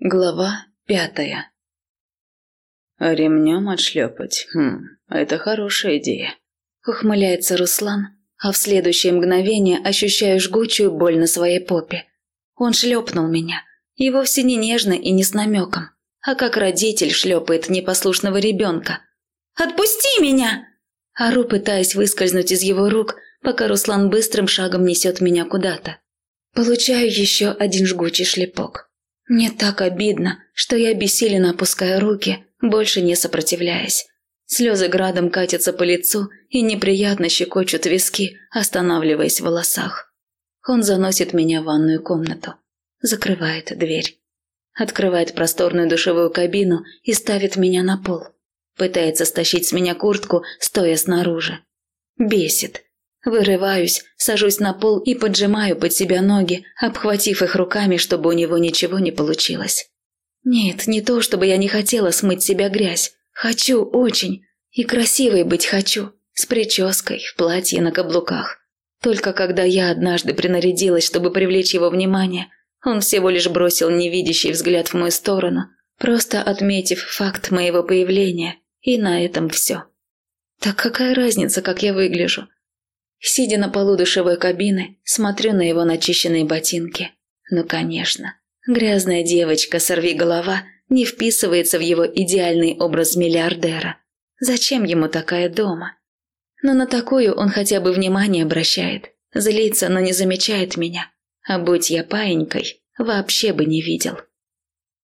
Глава пятая «Ремнем отшлепать? Хм, это хорошая идея», — ухмыляется Руслан, а в следующее мгновение ощущаю жгучую боль на своей попе. Он шлепнул меня, и вовсе не нежно и не с намеком, а как родитель шлепает непослушного ребенка. «Отпусти меня!» Ору, пытаясь выскользнуть из его рук, пока Руслан быстрым шагом несет меня куда-то. Получаю еще один жгучий шлепок. Мне так обидно, что я бессиленно опускаю руки, больше не сопротивляясь. Слезы градом катятся по лицу и неприятно щекочут виски, останавливаясь в волосах. Он заносит меня в ванную комнату, закрывает дверь, открывает просторную душевую кабину и ставит меня на пол. Пытается стащить с меня куртку, стоя снаружи. Бесит. Вырываюсь, сажусь на пол и поджимаю под себя ноги, обхватив их руками, чтобы у него ничего не получилось. Нет, не то, чтобы я не хотела смыть себя грязь. Хочу очень. И красивой быть хочу. С прической, в платье на каблуках. Только когда я однажды принарядилась, чтобы привлечь его внимание, он всего лишь бросил невидящий взгляд в мою сторону, просто отметив факт моего появления, и на этом все. Так какая разница, как я выгляжу? Сидя на полу душевой кабины, смотрю на его начищенные ботинки. Ну, конечно, грязная девочка, сорви голова, не вписывается в его идеальный образ миллиардера. Зачем ему такая дома? Но на такую он хотя бы внимание обращает. Злится, но не замечает меня. А будь я паинькой, вообще бы не видел.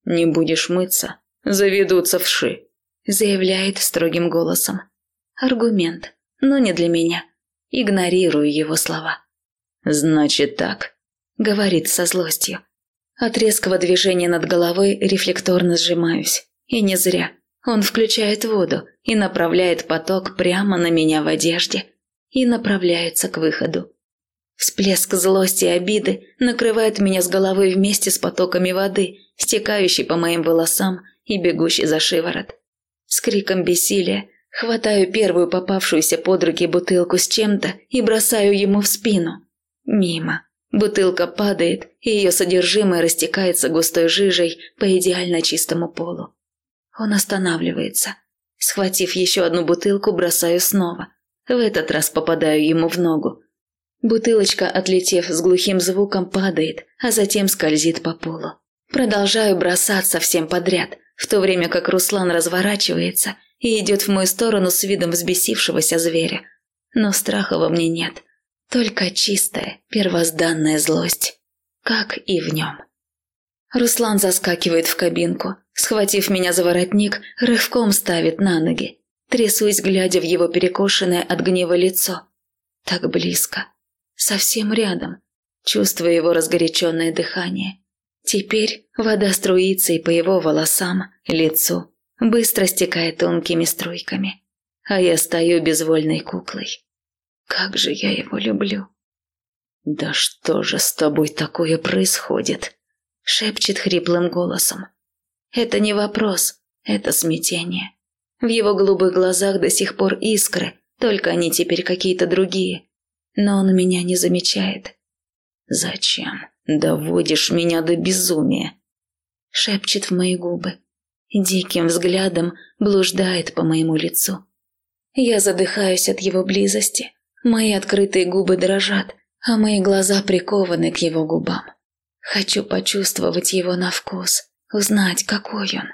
«Не будешь мыться, заведутся вши», заявляет строгим голосом. Аргумент, но не для меня. Игнорирую его слова. «Значит так», — говорит со злостью. От резкого движения над головой рефлекторно сжимаюсь. И не зря. Он включает воду и направляет поток прямо на меня в одежде. И направляется к выходу. Всплеск злости и обиды накрывает меня с головой вместе с потоками воды, стекающей по моим волосам и бегущей за шиворот. С криком бессилия Хватаю первую попавшуюся под руки бутылку с чем-то и бросаю ему в спину. Мимо. Бутылка падает, и ее содержимое растекается густой жижей по идеально чистому полу. Он останавливается. Схватив еще одну бутылку, бросаю снова. В этот раз попадаю ему в ногу. Бутылочка, отлетев с глухим звуком, падает, а затем скользит по полу. Продолжаю бросаться всем подряд, в то время как Руслан разворачивается – и идет в мою сторону с видом взбесившегося зверя. Но страха во мне нет, только чистая, первозданная злость, как и в нем. Руслан заскакивает в кабинку, схватив меня за воротник, рывком ставит на ноги. Трясусь, глядя в его перекошенное от гнева лицо. Так близко, совсем рядом, чувствуя его разгоряченное дыхание. Теперь вода струится и по его волосам, лицу, быстро стекает тонкими струйками, а я стою безвольной куклой. Как же я его люблю. «Да что же с тобой такое происходит?» – шепчет хриплым голосом. Это не вопрос, это смятение. В его голубых глазах до сих пор искры, только они теперь какие-то другие. Но он меня не замечает. «Зачем? Доводишь меня до безумия!» Шепчет в мои губы диким взглядом блуждает по моему лицу. Я задыхаюсь от его близости. Мои открытые губы дрожат, а мои глаза прикованы к его губам. Хочу почувствовать его на вкус, узнать, какой он.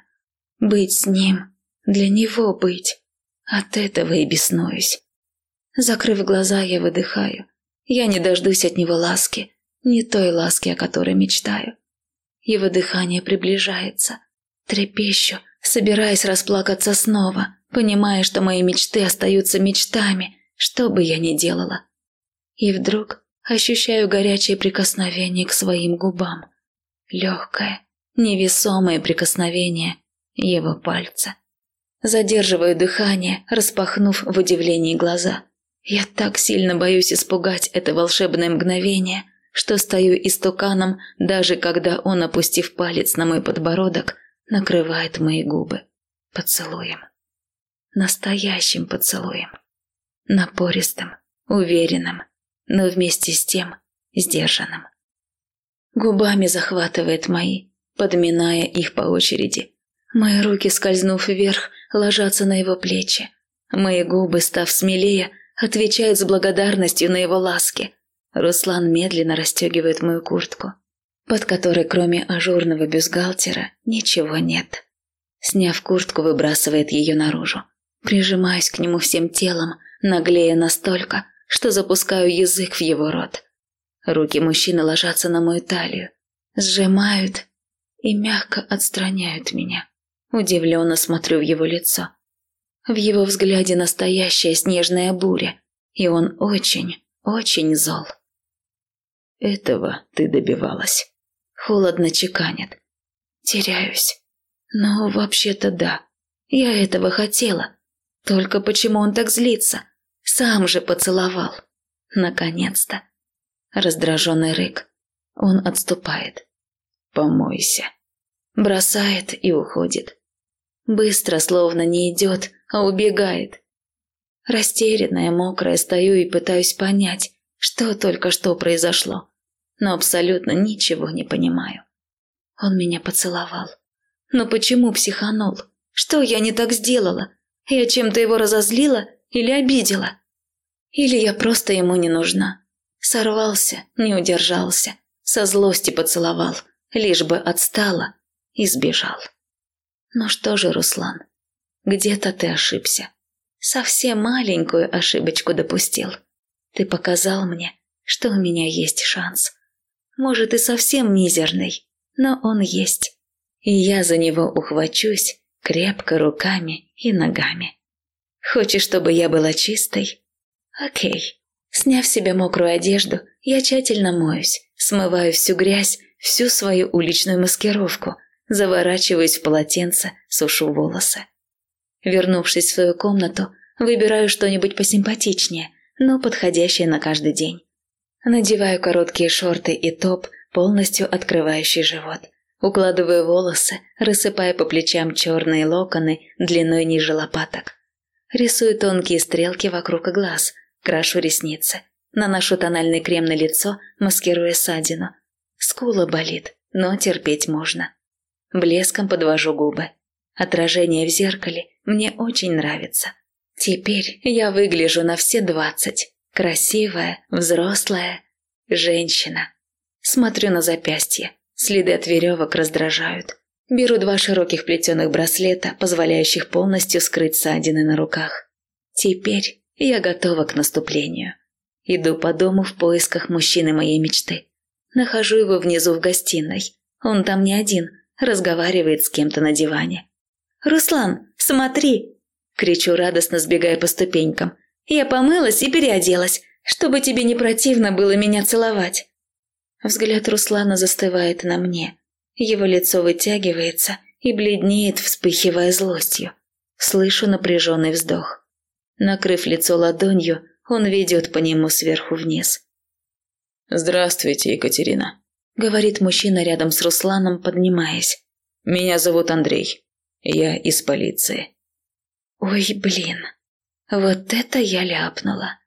Быть с ним, для него быть. От этого и беснуюсь. Закрыв глаза, я выдыхаю. Я не дождусь от него ласки, не той ласки, о которой мечтаю. Его дыхание приближается, Трепещу, собираясь расплакаться снова, понимая, что мои мечты остаются мечтами, что бы я ни делала. И вдруг ощущаю горячее прикосновение к своим губам. Легкое, невесомое прикосновение его пальца. Задерживаю дыхание, распахнув в удивлении глаза. Я так сильно боюсь испугать это волшебное мгновение, что стою истуканом, даже когда он, опустив палец на мой подбородок, накрывает мои губы поцелуем. Настоящим поцелуем. Напористым, уверенным, но вместе с тем сдержанным. Губами захватывает мои, подминая их по очереди. Мои руки, скользнув вверх, ложатся на его плечи. Мои губы, став смелее, отвечают с благодарностью на его ласки. Руслан медленно расстегивает мою куртку, под которой кроме ажурного бюстгальтера ничего нет. Сняв куртку, выбрасывает ее наружу. Прижимаюсь к нему всем телом, наглея настолько, что запускаю язык в его рот. Руки мужчины ложатся на мою талию, сжимают и мягко отстраняют меня. Удивленно смотрю в его лицо. В его взгляде настоящая снежная буря, и он очень, очень зол. Этого ты добивалась. Холодно чеканит. Теряюсь. Но вообще-то да. Я этого хотела. Только почему он так злится? Сам же поцеловал. Наконец-то. Раздраженный рык. Он отступает. Помойся. Бросает и уходит. Быстро, словно не идет, а убегает. Растерянная, мокрая, стою и пытаюсь понять, что только что произошло. Но абсолютно ничего не понимаю. Он меня поцеловал. Но почему психанул? Что я не так сделала? Я чем-то его разозлила или обидела? Или я просто ему не нужна? Сорвался, не удержался, со злости поцеловал, лишь бы отстала и сбежал. Ну что же, Руслан, где-то ты ошибся. Совсем маленькую ошибочку допустил. Ты показал мне, что у меня есть шанс. Может, и совсем мизерный, но он есть. И я за него ухвачусь крепко руками и ногами. Хочешь, чтобы я была чистой? Окей. Сняв себе мокрую одежду, я тщательно моюсь, смываю всю грязь, всю свою уличную маскировку – Заворачиваюсь в полотенце, сушу волосы. Вернувшись в свою комнату, выбираю что-нибудь посимпатичнее, но подходящее на каждый день. Надеваю короткие шорты и топ, полностью открывающий живот. Укладываю волосы, рассыпая по плечам черные локоны длиной ниже лопаток. Рисую тонкие стрелки вокруг глаз, крашу ресницы. Наношу тональный крем на лицо, маскируя ссадину. Скула болит, но терпеть можно. Блеском подвожу губы. Отражение в зеркале мне очень нравится. Теперь я выгляжу на все двадцать. Красивая, взрослая женщина. Смотрю на запястье. Следы от веревок раздражают. Беру два широких плетеных браслета, позволяющих полностью скрыть ссадины на руках. Теперь я готова к наступлению. Иду по дому в поисках мужчины моей мечты. Нахожу его внизу в гостиной. Он там не один, разговаривает с кем-то на диване. «Руслан, смотри!» – кричу радостно, сбегая по ступенькам. «Я помылась и переоделась, чтобы тебе не противно было меня целовать». Взгляд Руслана застывает на мне. Его лицо вытягивается и бледнеет, вспыхивая злостью. Слышу напряженный вздох. Накрыв лицо ладонью, он ведет по нему сверху вниз. «Здравствуйте, Екатерина», говорит мужчина рядом с Русланом, поднимаясь. «Меня зовут Андрей. Я из полиции». «Ой, блин, вот это я ляпнула.